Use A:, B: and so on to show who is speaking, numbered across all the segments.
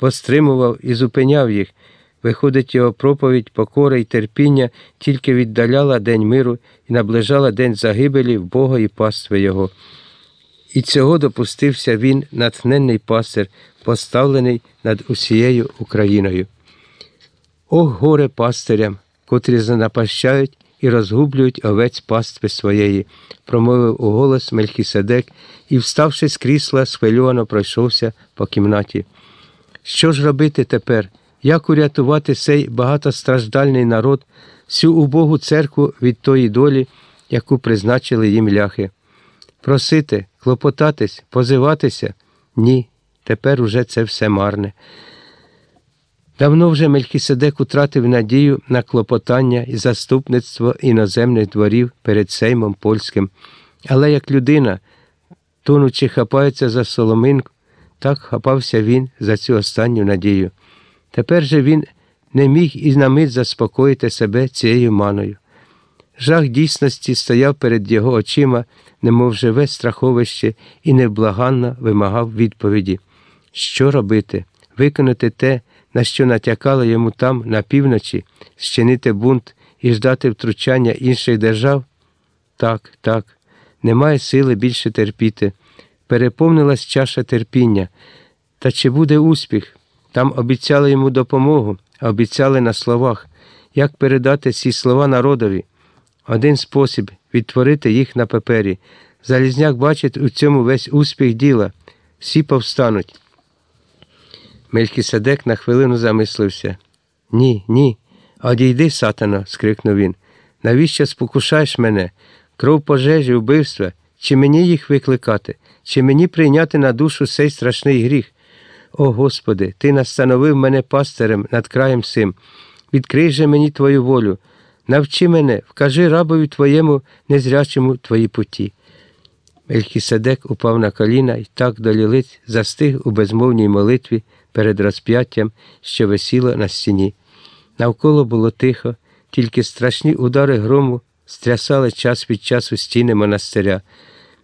A: бо стримував і зупиняв їх. Виходить, його проповідь, покора і терпіння тільки віддаляла день миру і наближала день загибелі в Бога і пастви Його. І цього допустився він, натхненний пастир, поставлений над усією Україною. Ох, горе пастирям, котрі занапащають і розгублюють овець пастви своєї, промовив у голос Мельхіседек і, вставши з крісла, схвильовано пройшовся по кімнаті. Що ж робити тепер? Як урятувати цей багатостраждальний народ, всю убогу церкву від тої долі, яку призначили їм ляхи? Просити, клопотатись, позиватися? Ні, тепер уже це все марне. Давно вже Мелькіседек утратив надію на клопотання і заступництво іноземних дворів перед Сеймом польським, але як людина, тонучи, хапається за соломинку, так хапався він за цю останню надію. Тепер же він не міг і на мить заспокоїти себе цією маною. Жах дійсності стояв перед його очима, немов живе страховище, і невблаганно вимагав відповіді. Що робити? Виконати те, на що натякало йому там, на півночі, зчинити бунт і ждати втручання інших держав? Так, так, немає сили більше терпіти. Переповнилась чаша терпіння. Та чи буде успіх? Там обіцяли йому допомогу, обіцяли на словах. Як передати ці слова народові? Один спосіб відтворити їх на папері. Залізняк бачить у цьому весь успіх діла. Всі повстануть. Мелькіседек на хвилину замислився. Ні, ні. Одійди, сатана, скрикнув він. Навіщо спокушаєш мене? Кров пожежі, вбивства? Чи мені їх викликати? Чи мені прийняти на душу цей страшний гріх? О Господи, Ти настановив мене пастирем над краєм сим. Відкрий же мені Твою волю. Навчи мене, вкажи рабові Твоєму незрячому Твої путі. Мельхіседек упав на коліна і так до лілиць застиг у безмовній молитві перед розп'яттям, що висіло на стіні. Навколо було тихо, тільки страшні удари грому стрясали час від часу стіни монастиря.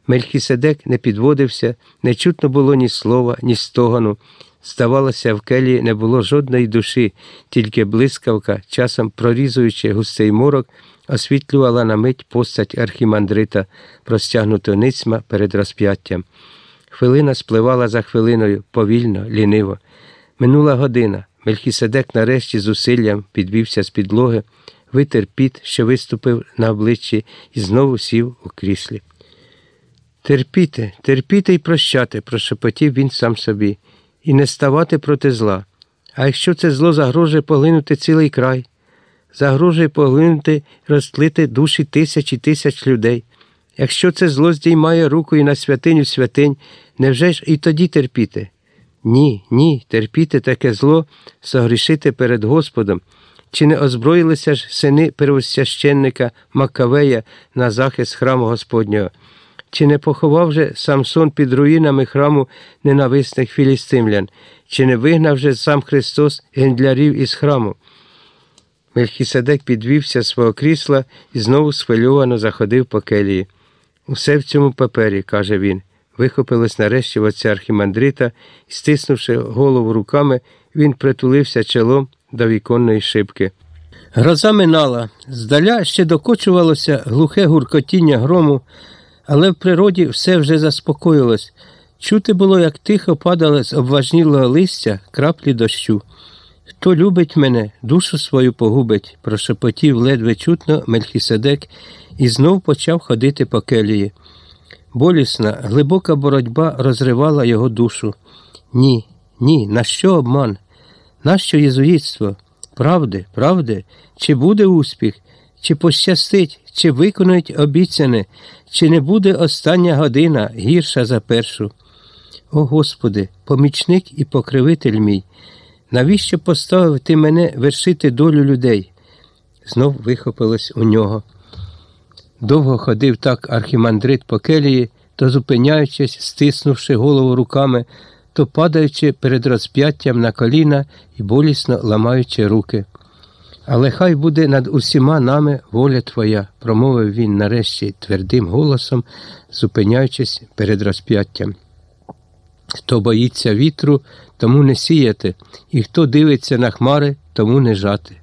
A: Мельхіседек не підводився, не чутно було ні слова, ні стогану. Здавалося, в келії не було жодної душі, тільки блискавка, часом прорізуючи густий морок, освітлювала на мить постать архімандрита, простягнуту ницьма перед розп'яттям. Хвилина спливала за хвилиною, повільно, ліниво. Минула година. Мельхіседек нарешті зусиллям підвівся з підлоги, витер піт, що виступив на обличчі, і знову сів у кріслі. Терпіти, терпіти і прощати, прошепотів він сам собі, і не ставати проти зла. А якщо це зло загрожує поглинути цілий край, загрожує поглинути, розтлити душі тисяч і тисяч людей. Якщо це зло здіймає рукою на святиню святинь, невже ж і тоді терпіти? Ні, ні, терпіти таке зло, согрішити перед Господом. Чи не озброїлися ж сини первосвященника Макавея на захист храму Господнього? Чи не поховав же Самсон під руїнами храму ненависних філістимлян? Чи не вигнав же сам Христос гендлярів із храму? Мельхіседек підвівся з свого крісла і знову схвильовано заходив по келії. Усе в цьому папері, каже він. Вихопилось нарешті в отця архімандрита і, стиснувши голову руками, він притулився чолом до віконної шибки. Гроза минала, здаля ще докочувалося глухе гуркотіння грому, але в природі все вже заспокоїлось. Чути було, як тихо падали з обважнілого листя краплі дощу. Хто любить мене, душу свою погубить, прошепотів ледве чутно Мельхіседек і знов почав ходити по келії. Болісна, глибока боротьба розривала його душу. Ні, ні, на що обман? Нащо єзуїтство? Правди, правди, чи буде успіх, чи пощастить, чи виконують обіцяне, чи не буде остання година гірша за першу? О Господи, помічник і покривитель мій, навіщо поставив ти мене вершити долю людей? Знов вихопилось у нього. Довго ходив так архімандрит по келії, то зупиняючись, стиснувши голову руками, то падаючи перед розп'яттям на коліна і болісно ламаючи руки. Але хай буде над усіма нами воля Твоя, промовив він нарешті твердим голосом, зупиняючись перед розп'яттям. Хто боїться вітру, тому не сіяти, і хто дивиться на хмари, тому не жати.